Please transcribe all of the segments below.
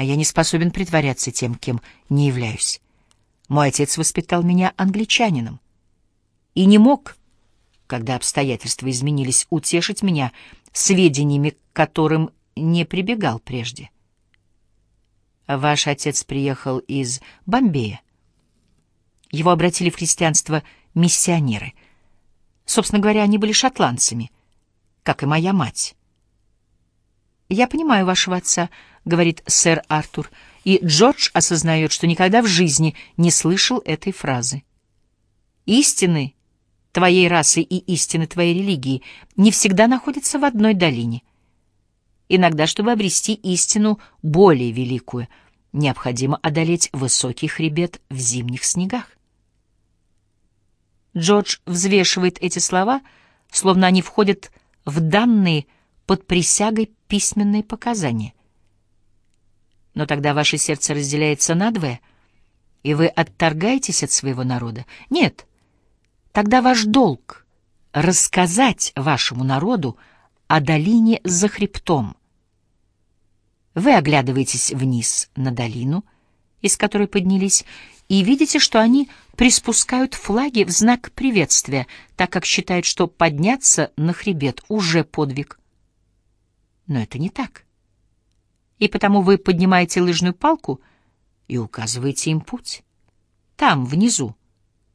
А я не способен притворяться тем, кем не являюсь. Мой отец воспитал меня англичанином и не мог, когда обстоятельства изменились, утешить меня сведениями, к которым не прибегал прежде. Ваш отец приехал из Бомбея. Его обратили в христианство миссионеры. Собственно говоря, они были шотландцами, как и моя мать. «Я понимаю вашего отца», — говорит сэр Артур, и Джордж осознает, что никогда в жизни не слышал этой фразы. «Истины твоей расы и истины твоей религии не всегда находятся в одной долине. Иногда, чтобы обрести истину более великую, необходимо одолеть высокий хребет в зимних снегах. Джордж взвешивает эти слова, словно они входят в данные под присягой письменные показания. Но тогда ваше сердце разделяется надвое, и вы отторгаетесь от своего народа? Нет. Тогда ваш долг — рассказать вашему народу о долине за хребтом. Вы оглядываетесь вниз на долину, из которой поднялись, и видите, что они приспускают флаги в знак приветствия, так как считают, что подняться на хребет уже подвиг. Но это не так. И потому вы поднимаете лыжную палку и указываете им путь. Там, внизу,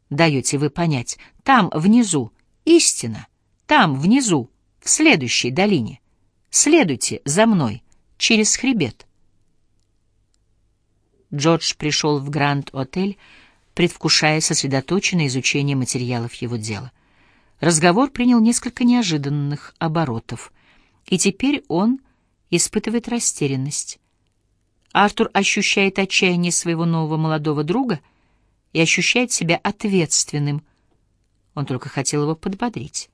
даете вы понять, там, внизу, истина, там, внизу, в следующей долине. Следуйте за мной через хребет. Джордж пришел в Гранд-отель, предвкушая сосредоточенное изучение материалов его дела. Разговор принял несколько неожиданных оборотов, и теперь он испытывает растерянность. Артур ощущает отчаяние своего нового молодого друга и ощущает себя ответственным. Он только хотел его подбодрить.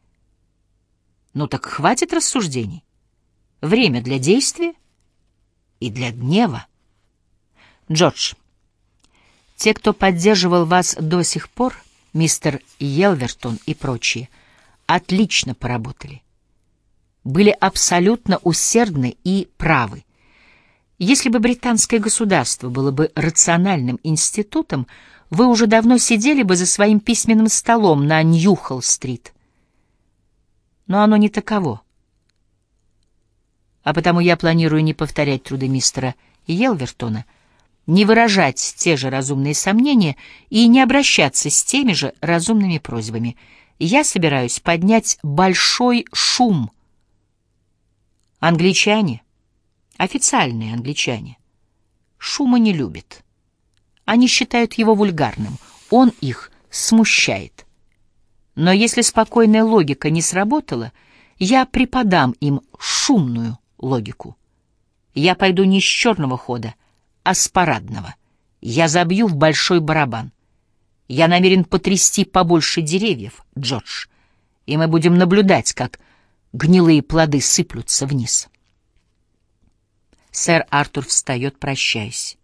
Ну так хватит рассуждений. Время для действия и для гнева. Джордж, те, кто поддерживал вас до сих пор, мистер Елвертон и прочие, отлично поработали. Были абсолютно усердны и правы. Если бы британское государство было бы рациональным институтом, вы уже давно сидели бы за своим письменным столом на Ньюхолл-стрит. Но оно не таково. А потому я планирую не повторять труды мистера Елвертона — не выражать те же разумные сомнения и не обращаться с теми же разумными просьбами. Я собираюсь поднять большой шум. Англичане, официальные англичане, шума не любят. Они считают его вульгарным, он их смущает. Но если спокойная логика не сработала, я преподам им шумную логику. Я пойду не с черного хода, а с парадного. Я забью в большой барабан. Я намерен потрясти побольше деревьев, Джордж, и мы будем наблюдать, как гнилые плоды сыплются вниз. Сэр Артур встает, прощаясь.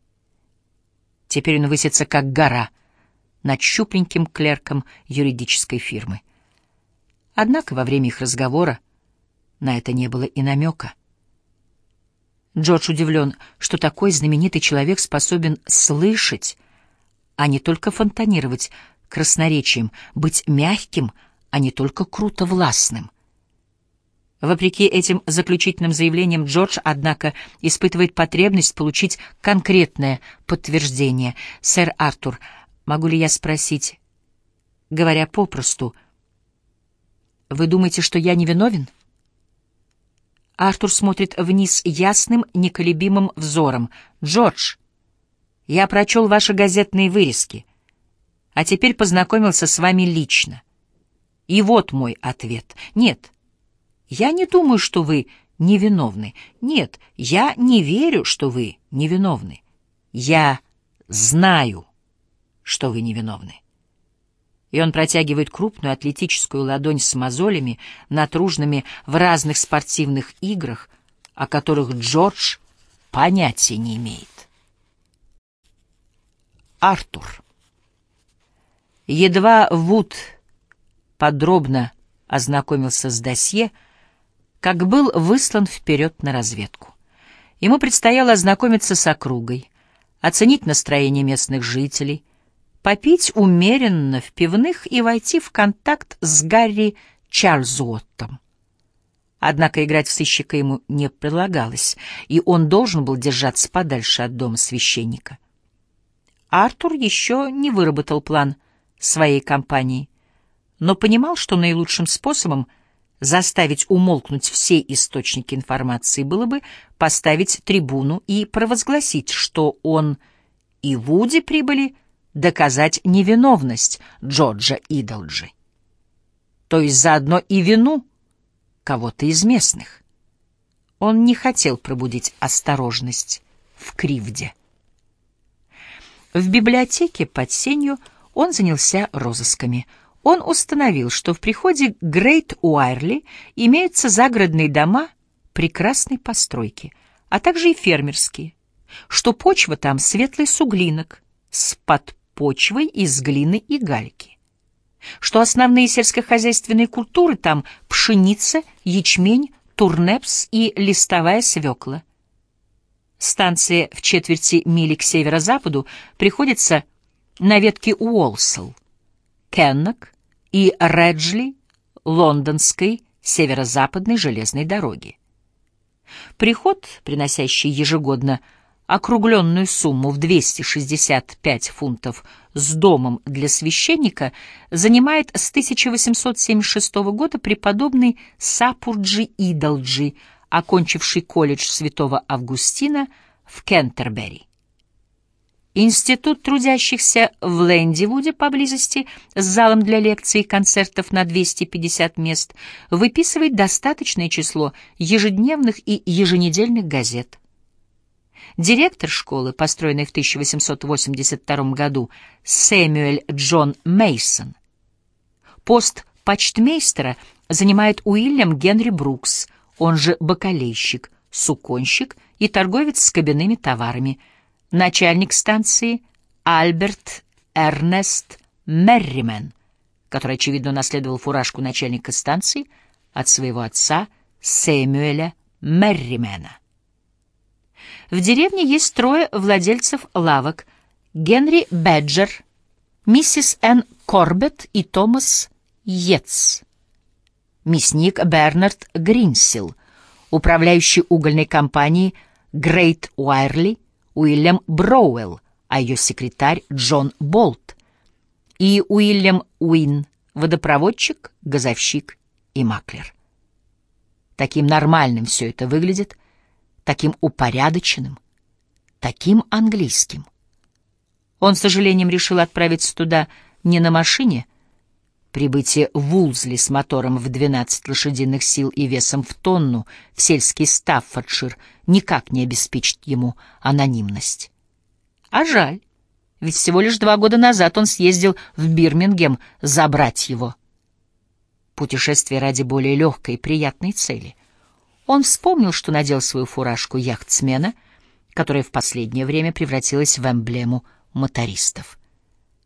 Теперь он высится, как гора, над щупленьким клерком юридической фирмы. Однако во время их разговора на это не было и намека. Джордж удивлен, что такой знаменитый человек способен слышать, а не только фонтанировать красноречием, быть мягким, а не только круто властным. Вопреки этим заключительным заявлениям, Джордж, однако, испытывает потребность получить конкретное подтверждение. «Сэр Артур, могу ли я спросить, говоря попросту, вы думаете, что я невиновен?» Артур смотрит вниз ясным, неколебимым взором. «Джордж, я прочел ваши газетные вырезки, а теперь познакомился с вами лично. И вот мой ответ. Нет, я не думаю, что вы невиновны. Нет, я не верю, что вы невиновны. Я знаю, что вы невиновны и он протягивает крупную атлетическую ладонь с мозолями, натруженными в разных спортивных играх, о которых Джордж понятия не имеет. Артур. Едва Вуд подробно ознакомился с досье, как был выслан вперед на разведку. Ему предстояло ознакомиться с округой, оценить настроение местных жителей, попить умеренно в пивных и войти в контакт с Гарри Чарльзуоттом. Однако играть в сыщика ему не предлагалось, и он должен был держаться подальше от дома священника. Артур еще не выработал план своей компании, но понимал, что наилучшим способом заставить умолкнуть все источники информации было бы поставить трибуну и провозгласить, что он и Вуди прибыли доказать невиновность Джорджа Идолджи. То есть заодно и вину кого-то из местных. Он не хотел пробудить осторожность в Кривде. В библиотеке под сенью он занялся розысками. Он установил, что в приходе Грейт Уайрли имеются загородные дома прекрасной постройки, а также и фермерские, что почва там светлый суглинок с подпочвой из глины и гальки, что основные сельскохозяйственные культуры там пшеница, ячмень, турнепс и листовая свекла, Станция в четверти мили к северо-западу приходится на ветке Уолсел, Кеннок и Реджли лондонской северо-западной железной дороги. Приход, приносящий ежегодно округленную сумму в 265 фунтов с домом для священника, занимает с 1876 года преподобный Сапурджи Идолджи, окончивший колледж Святого Августина в Кентербери. Институт трудящихся в Лэндивуде поблизости с залом для лекций и концертов на 250 мест выписывает достаточное число ежедневных и еженедельных газет. Директор школы, построенной в 1882 году, Сэмюэль Джон Мейсон. Пост почтмейстера занимает Уильям Генри Брукс – он же бакалейщик, суконщик и торговец с кабинными товарами, начальник станции Альберт Эрнест Мерримен, который, очевидно, наследовал фуражку начальника станции от своего отца Сэмюэля Мерримена. В деревне есть трое владельцев лавок — Генри Бэджер, миссис Энн Корбетт и Томас Йетс мясник Бернард Гринсил, управляющий угольной компанией Грейт Уайрли Уильям Броуэлл, а ее секретарь Джон Болт, и Уильям Уин, водопроводчик, газовщик и маклер. Таким нормальным все это выглядит, таким упорядоченным, таким английским. Он, с сожалением, решил отправиться туда не на машине, Прибытие Вулзли с мотором в 12 лошадиных сил и весом в тонну в сельский Стаффордшир никак не обеспечит ему анонимность. А жаль, ведь всего лишь два года назад он съездил в Бирмингем забрать его. Путешествие ради более легкой и приятной цели. Он вспомнил, что надел свою фуражку яхтсмена, которая в последнее время превратилась в эмблему мотористов.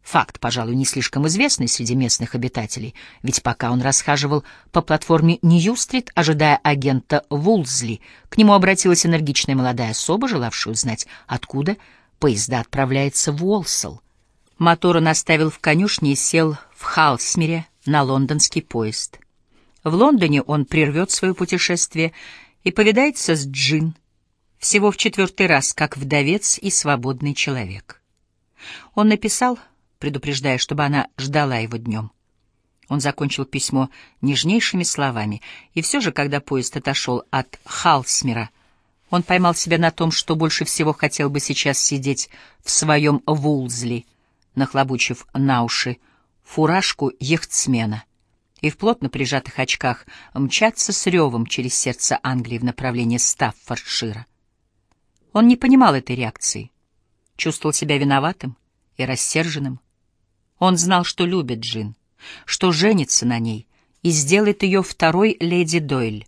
Факт, пожалуй, не слишком известный среди местных обитателей, ведь пока он расхаживал по платформе Нью-стрит, ожидая агента Вулзли, к нему обратилась энергичная молодая особа, желавшая узнать, откуда поезда отправляется в Уолсел. Мотор он оставил в конюшне и сел в Халсмире на лондонский поезд. В Лондоне он прервет свое путешествие и повидается с Джин, всего в четвертый раз, как вдовец и свободный человек. Он написал предупреждая, чтобы она ждала его днем. Он закончил письмо нежнейшими словами, и все же, когда поезд отошел от Халсмера, он поймал себя на том, что больше всего хотел бы сейчас сидеть в своем Вулзли, нахлобучив на уши фуражку яхтсмена и в плотно прижатых очках мчаться с ревом через сердце Англии в направлении Стаффордшира. Он не понимал этой реакции, чувствовал себя виноватым и рассерженным. Он знал, что любит Джин, что женится на ней и сделает ее второй леди Дойль.